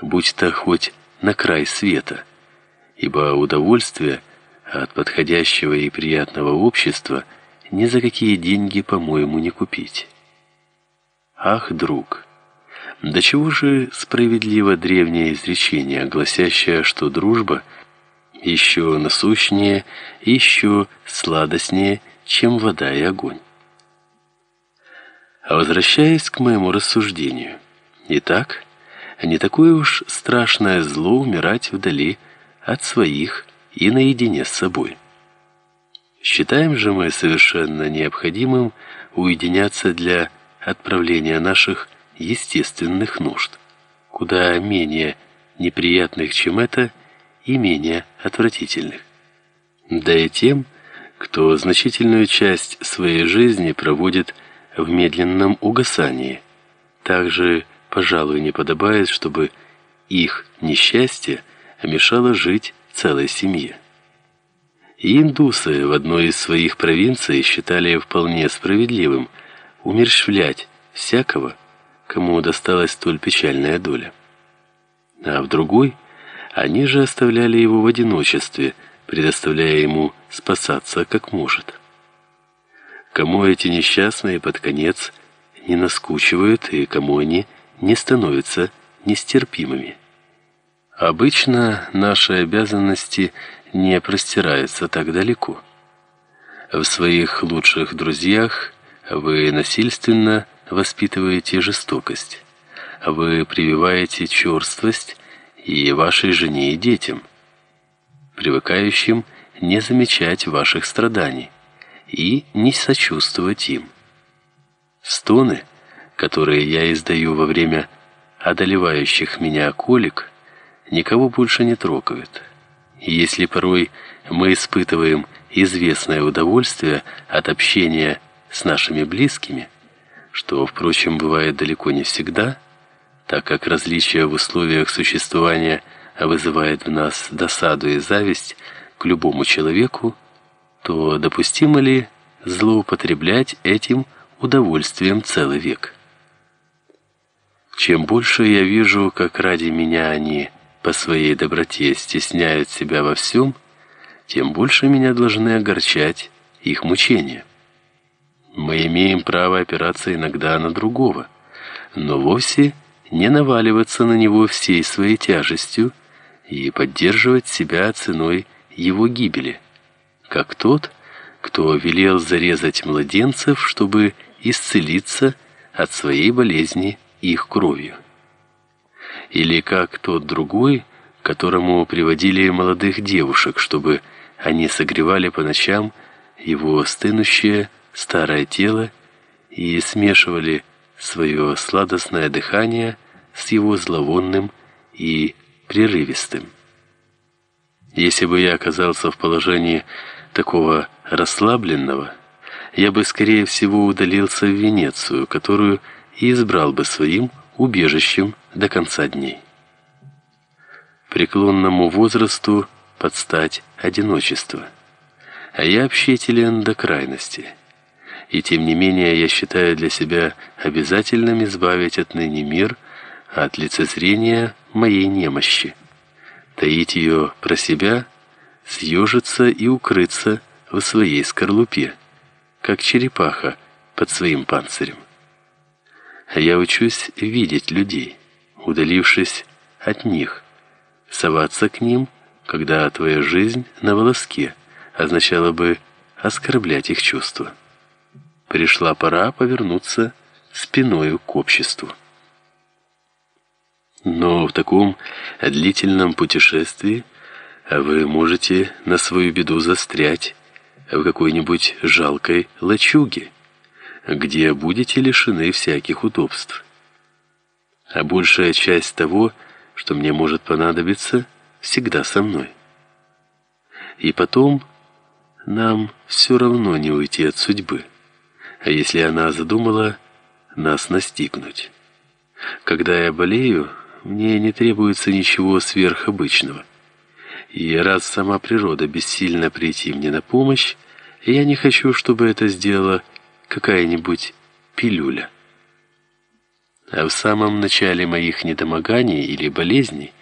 будь то хоть на край света, ибо удовольствие от подходящего и приятного общества ни за какие деньги, по-моему, не купить. Ах, друг, до чего же справедливо древнее изречение, гласящее, что дружба еще насущнее еще сладостнее, чем вода и огонь. А возвращаясь к моему рассуждению. Итак, не такое уж страшное зло умирать вдали от своих и наедине с собой. Считаем же мы совершенно необходимым уединяться для отправления наших естественных нужд, куда менее неприятных, чем это, и менее отвратительных. Да и тем, кто значительную часть своей жизни проводит в медленном угасании, также, пожалуй, не подобает, чтобы их несчастье мешало жить целой семье. И индусы в одной из своих провинций считали вполне справедливым умерщвлять всякого, кому досталась столь печальная доля. А в другой они же оставляли его в одиночестве, предоставляя ему спасаться как может. Кому эти несчастные под конец не наскучивают и кому они не становятся нестерпимыми. Обычно наши обязанности не простираются так далеко. В своих лучших друзьях вы насильственно воспитываете жестокость. Вы прививаете черствость и вашей жене и детям, привыкающим не замечать ваших страданий и не сочувствовать им. Стоны, которые я издаю во время одолевающих меня колик, никого больше не трогают. И если порой мы испытываем известное удовольствие от общения с нашими близкими, что, впрочем, бывает далеко не всегда, так как различие в условиях существования вызывает в нас досаду и зависть к любому человеку, то допустимо ли злоупотреблять этим удовольствием целый век? Чем больше я вижу, как ради меня они по своей доброте стесняют себя во всем, тем больше меня должны огорчать их мучения. Мы имеем право опираться иногда на другого, но вовсе не наваливаться на него всей своей тяжестью и поддерживать себя ценой его гибели, как тот, кто велел зарезать младенцев, чтобы исцелиться от своей болезни их кровью. Или как тот другой, которому приводили молодых девушек, чтобы они согревали по ночам его стынущее старое тело и смешивали свое сладостное дыхание с его зловонным и прерывистым. Если бы я оказался в положении такого расслабленного, я бы скорее всего удалился в Венецию, которую и избрал бы своим убежищем до конца дней. Преклонному возрасту подстать одиночество, а я общителен до крайности и тем не менее я считаю для себя обязательным избавить отныне мир от лицезрения моей немощи, таить ее про себя, съежиться и укрыться в своей скорлупе, как черепаха под своим панцирем. Я учусь видеть людей, удалившись от них, соваться к ним, когда твоя жизнь на волоске означало бы оскорблять их чувства пришла пора повернуться спиною к обществу. Но в таком длительном путешествии вы можете на свою беду застрять в какой-нибудь жалкой лачуге, где будете лишены всяких удобств. А большая часть того, что мне может понадобиться, всегда со мной. И потом нам все равно не уйти от судьбы а если она задумала нас настигнуть. Когда я болею, мне не требуется ничего сверхобычного. И раз сама природа бессильна прийти мне на помощь, я не хочу, чтобы это сделала какая-нибудь пилюля. А в самом начале моих недомоганий или болезней